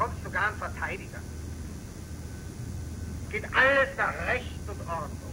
bekommst sogar einen Verteidiger. Geht alles nach Recht und Ordnung.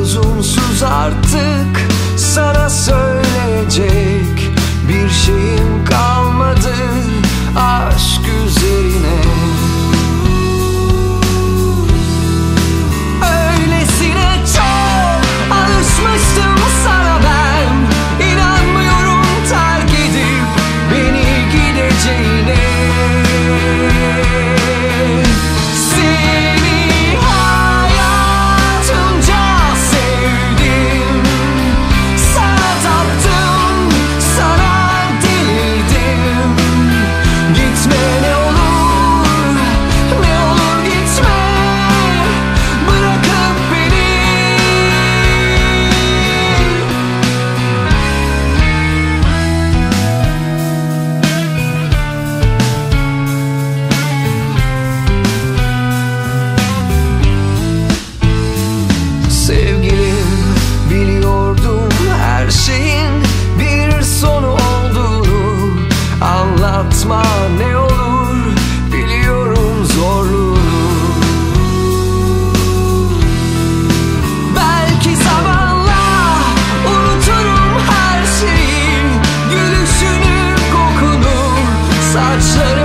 lüzumsuz artık. Kısma ne olur biliyorum zorluğunu. Belki zamanla unuturum her şeyi Gülüşünü kokunu saçları